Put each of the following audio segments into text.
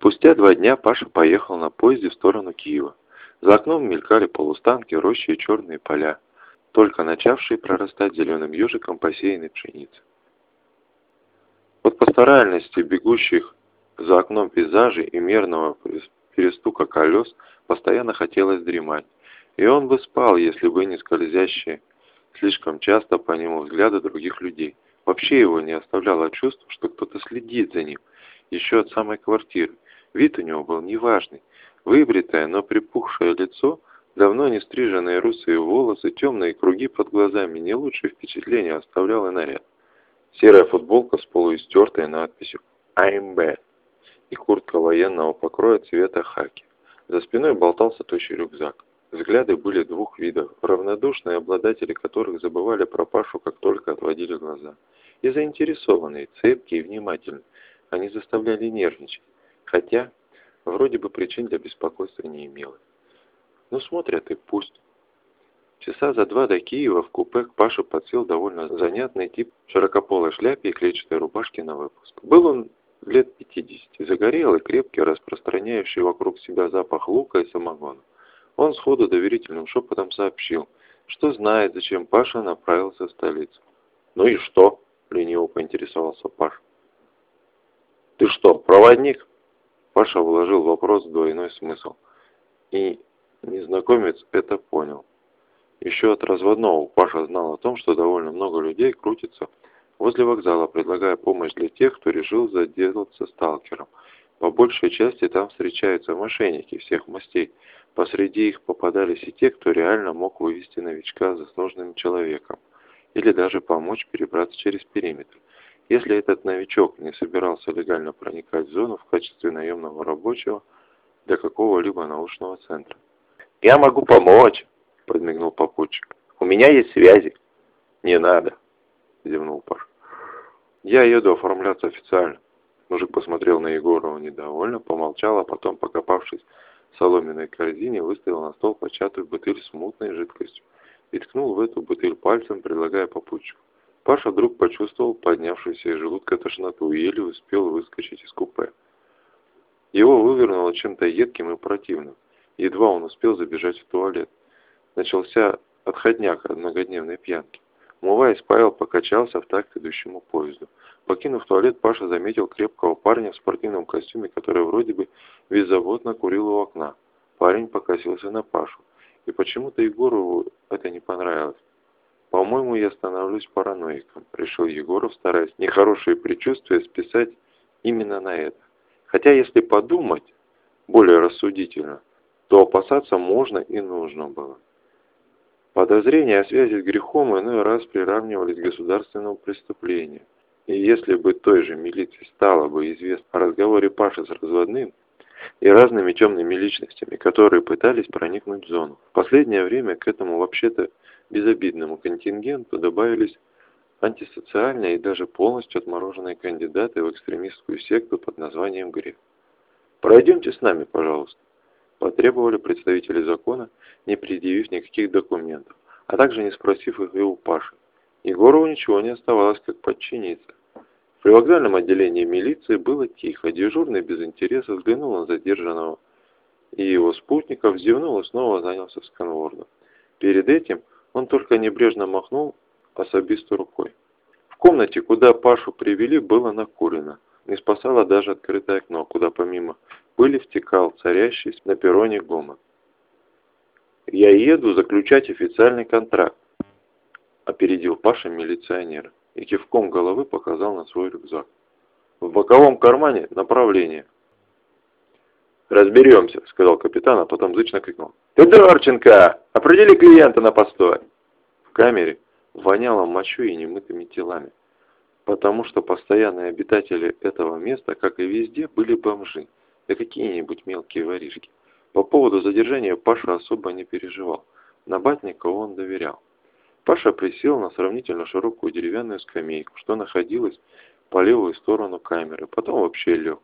Спустя два дня Паша поехал на поезде в сторону Киева. За окном мелькали полустанки, рощи и черные поля, только начавшие прорастать зеленым ежиком посеянной пшеницы. От пасторальности бегущих за окном пейзажей и мерного перестука колес постоянно хотелось дремать, и он бы спал, если бы не скользящие слишком часто по нему взгляды других людей. Вообще его не оставляло чувство, что кто-то следит за ним, еще от самой квартиры. Вид у него был неважный. Выбритое, но припухшее лицо, давно не стриженные русые волосы, темные круги под глазами, не лучшее впечатление оставлял и наряд. Серая футболка с полуистертой надписью «I'm bad» и куртка военного покроя цвета хаки. За спиной болтался тощий рюкзак. Взгляды были двух видов, равнодушные обладатели которых забывали про Пашу, как только отводили глаза. И заинтересованные, цепкие и внимательные. Они заставляли нервничать. Хотя, вроде бы причин для беспокойства не имелось. Ну смотрят и пусть. Часа за два до Киева в купе к Паше подсел довольно занятный тип широкополой шляпе и клетчатой рубашке на выпуск. Был он лет 50, загорелый, крепкий, распространяющий вокруг себя запах лука и самогона. Он сходу доверительным шепотом сообщил, что знает, зачем Паша направился в столицу. «Ну и что?» – лениво поинтересовался Паш. «Ты что, проводник?» Паша вложил в вопрос двойной смысл. И незнакомец это понял. Еще от разводного Паша знал о том, что довольно много людей крутится возле вокзала, предлагая помощь для тех, кто решил заделаться сталкером. По большей части там встречаются мошенники всех мастей. Посреди их попадались и те, кто реально мог вывести новичка за сложным человеком или даже помочь перебраться через периметр. Если этот новичок не собирался легально проникать в зону в качестве наемного рабочего для какого-либо научного центра. «Я могу помочь!» – подмигнул попутчик. «У меня есть связи». «Не надо!» – зевнул Паш. «Я еду оформляться официально». Мужик посмотрел на Егорова недовольно, помолчал, а потом, покопавшись в соломенной корзине, выставил на стол початую бутыль с мутной жидкостью и ткнул в эту бутыль пальцем, предлагая попутчику. Паша вдруг почувствовал поднявшуюся из желудка тошноту и еле успел выскочить из купе. Его вывернуло чем-то едким и противным. Едва он успел забежать в туалет. Начался отходняк от многодневной пьянки. Умываясь, Павел покачался в такт идущему поезду. Покинув туалет, Паша заметил крепкого парня в спортивном костюме, который вроде бы беззаботно курил у окна. Парень покосился на Пашу. И почему-то Егорову это не понравилось. «По-моему, я становлюсь параноиком», — решил Егоров, стараясь нехорошие предчувствия списать именно на это. Хотя, если подумать более рассудительно, то опасаться можно и нужно было. Подозрения о связи с грехом иной раз приравнивались к государственному преступлению. И если бы той же милиции стало бы известно о разговоре Паши с разводным и разными темными личностями, которые пытались проникнуть в зону. В последнее время к этому вообще-то безобидному контингенту добавились антисоциальные и даже полностью отмороженные кандидаты в экстремистскую секту под названием «Грех». «Пройдемте с нами, пожалуйста» потребовали представители закона, не предъявив никаких документов, а также не спросив их и у Паши. Егорову ничего не оставалось, как подчиниться. В привокзальном отделении милиции было тихо, дежурный без интереса взглянул на задержанного и его спутников, зевнул и снова занялся сканвордом. Перед этим он только небрежно махнул особисту рукой. В комнате, куда Пашу привели, было накурено. Не спасало даже открытое окно, куда помимо пыли втекал царящий на перроне гомон. «Я еду заключать официальный контракт», — опередил Паша милиционера и кивком головы показал на свой рюкзак. «В боковом кармане направление». «Разберемся», — сказал капитан, а потом зычно крикнул. «Федорченко, определи клиента на постой!» В камере воняло мочой и немытыми телами, потому что постоянные обитатели этого места, как и везде, были бомжи да какие-нибудь мелкие воришки. По поводу задержания Паша особо не переживал. На Батника он доверял. Паша присел на сравнительно широкую деревянную скамейку, что находилась по левую сторону камеры, потом вообще лег.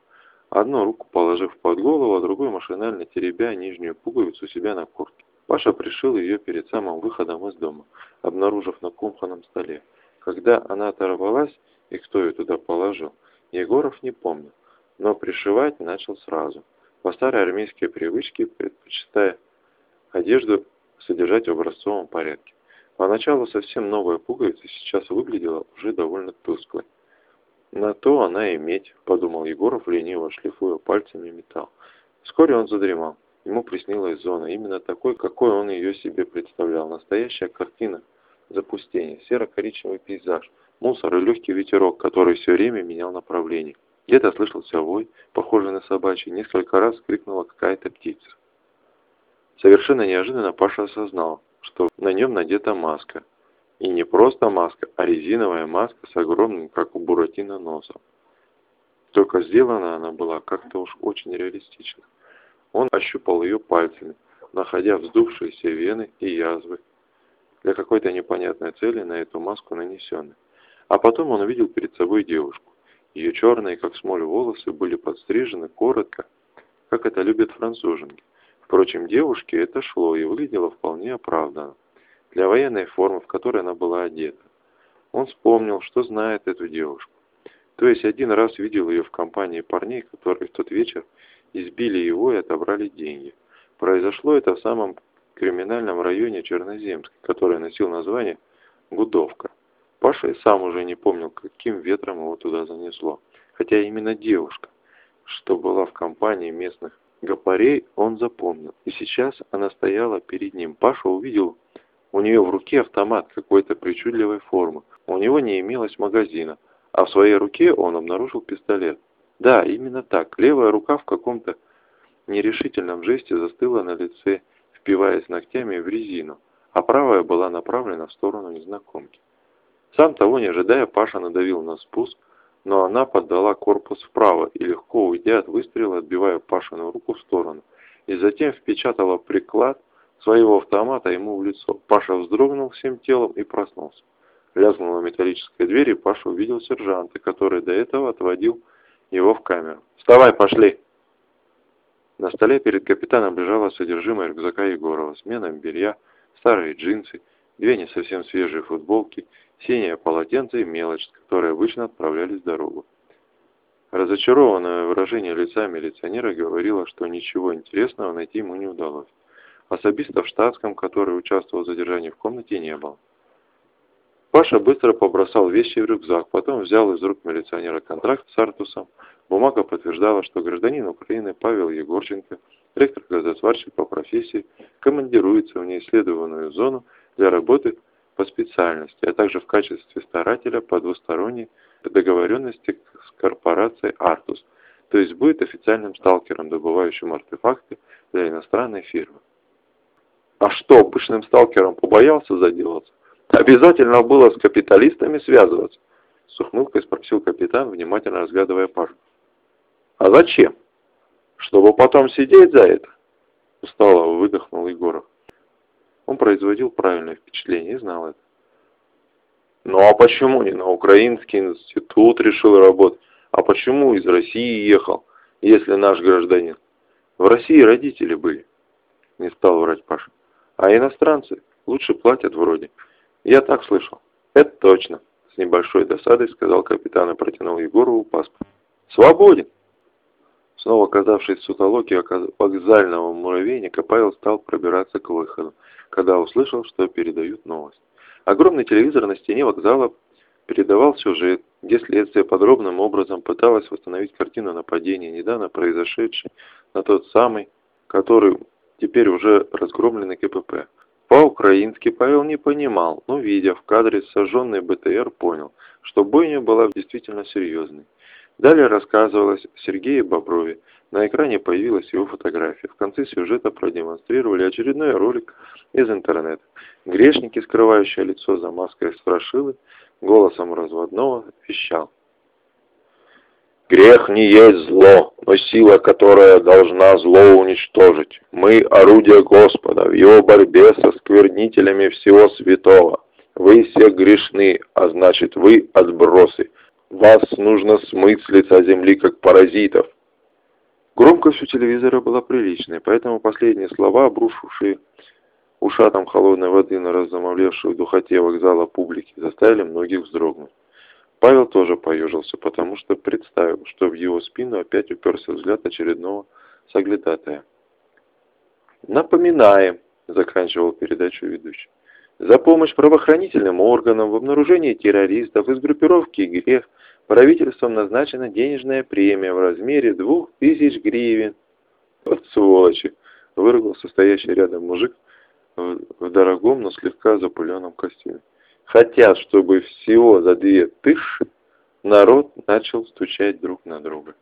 Одну руку положив под голову, а другой машинально теребя нижнюю пуговицу себя на куртке. Паша пришил ее перед самым выходом из дома, обнаружив на кухонном столе. Когда она оторвалась и кто ее туда положил, Егоров не помнил. но пришивать начал сразу, по старой армейской привычке, предпочитая одежду содержать в образцовом порядке. Поначалу совсем новая пуговица сейчас выглядела уже довольно тусклой. На то она и медь, подумал Егоров, лениво шлифуя пальцами металл. Вскоре он задремал. Ему приснилась зона, именно такой, какой он ее себе представлял. Настоящая картина запустения, серо-коричневый пейзаж, мусор и легкий ветерок, который все время менял направление. Где-то слышался вой, похожий на собачий, несколько раз крикнула какая-то птица. Совершенно неожиданно Паша осознал, что на нем надета маска. И не просто маска, а резиновая маска с огромным, как у Буратино, носом. Только сделана она была как-то уж очень реалистично. Он ощупал ее пальцами, находя вздувшиеся вены и язвы, для какой-то непонятной цели на эту маску нанесены. А потом он увидел перед собой девушку. Ее черные, как смоль, волосы были подстрижены коротко, как это любят француженки. Впрочем, девушке это шло и выглядело вполне оправданно для военной формы, в которой она была одета. Он вспомнил, что знает эту девушку. То есть один раз видел ее в компании парней, которые в тот вечер избили его и отобрали деньги. Произошло это в самом криминальном районе Черноземска, который носил название Гудовка. Паша и сам уже не помнил, каким ветром его туда занесло. Хотя именно девушка, что была в компании местных Гапарей он запомнил, и сейчас она стояла перед ним. Паша увидел у нее в руке автомат какой-то причудливой формы. У него не имелось магазина, а в своей руке он обнаружил пистолет. Да, именно так. Левая рука в каком-то нерешительном жесте застыла на лице, впиваясь ногтями в резину, а правая была направлена в сторону незнакомки. Сам того не ожидая, Паша надавил на спуск, но она поддала корпус вправо и легко уйдя от выстрела, отбивая Пашину руку в сторону, и затем впечатала приклад своего автомата ему в лицо. Паша вздрогнул всем телом и проснулся. Лязгнула металлическая дверь, и Паша увидел сержанта, который до этого отводил его в камеру. «Вставай, пошли!» На столе перед капитаном лежало содержимое рюкзака Егорова, смена белья, старые джинсы, две не совсем свежие футболки синее полотенце и мелочь, с которой обычно отправлялись в дорогу. Разочарованное выражение лица милиционера говорило, что ничего интересного найти ему не удалось. Особиста в штатском, который участвовал в задержании в комнате, не было. Паша быстро побросал вещи в рюкзак, потом взял из рук милиционера контракт с Артусом. Бумага подтверждала, что гражданин Украины Павел Егорченко, ректор-газосварщик по профессии, командируется в неисследованную зону для работы по специальности, а также в качестве старателя по двусторонней договоренности с корпорацией «Артус», то есть будет официальным сталкером, добывающим артефакты для иностранной фирмы. А что, обычным сталкером побоялся заделаться? Обязательно было с капиталистами связываться? С ухмылкой спросил капитан, внимательно разглядывая Пашу. А зачем? Чтобы потом сидеть за это? Устало выдохнул Егоров. Он производил правильное впечатление и знал это. Ну а почему не на украинский институт решил работать? А почему из России ехал, если наш гражданин? В России родители были. Не стал врать Паша. А иностранцы лучше платят вроде. Я так слышал. Это точно. С небольшой досадой сказал капитан и протянул Егорову паспорт. Свободен. Снова оказавшись в сутолоке вокзального муравейника, Павел стал пробираться к выходу когда услышал, что передают новость. Огромный телевизор на стене вокзала передавал сюжет, где следствие подробным образом пыталось восстановить картину нападения, недавно произошедшей на тот самый, который теперь уже разгромленный КПП. По-украински Павел не понимал, но, видя в кадре сожженный БТР, понял, что бойня была действительно серьезной. Далее рассказывалось Сергее Боброве, на экране появилась его фотография. В конце сюжета продемонстрировали очередной ролик из интернета. Грешники, скрывающие лицо за маской страшилы, голосом разводного вещал. Грех не есть зло, но сила, которая должна зло уничтожить. Мы – орудие Господа в его борьбе со сквернителями всего святого. Вы все грешны, а значит вы отбросы. Вас нужно смыть с лица земли, как паразитов. Громкость у телевизора была приличной, поэтому последние слова, обрушившие ушатом холодной воды на разомовлевшую в духоте вокзала публики, заставили многих вздрогнуть. Павел тоже поежился, потому что представил, что в его спину опять уперся взгляд очередного соглядатая. «Напоминаем», — заканчивал передачу ведущий, «за помощь правоохранительным органам в обнаружении террористов из группировки «Грех» правительством назначена денежная премия в размере двух тысяч гривен». «Вот сволочи!» — выругался стоящий рядом мужик в дорогом, но слегка запыленном костюме. Хотят, чтобы всего за две тысячи народ начал стучать друг на друга.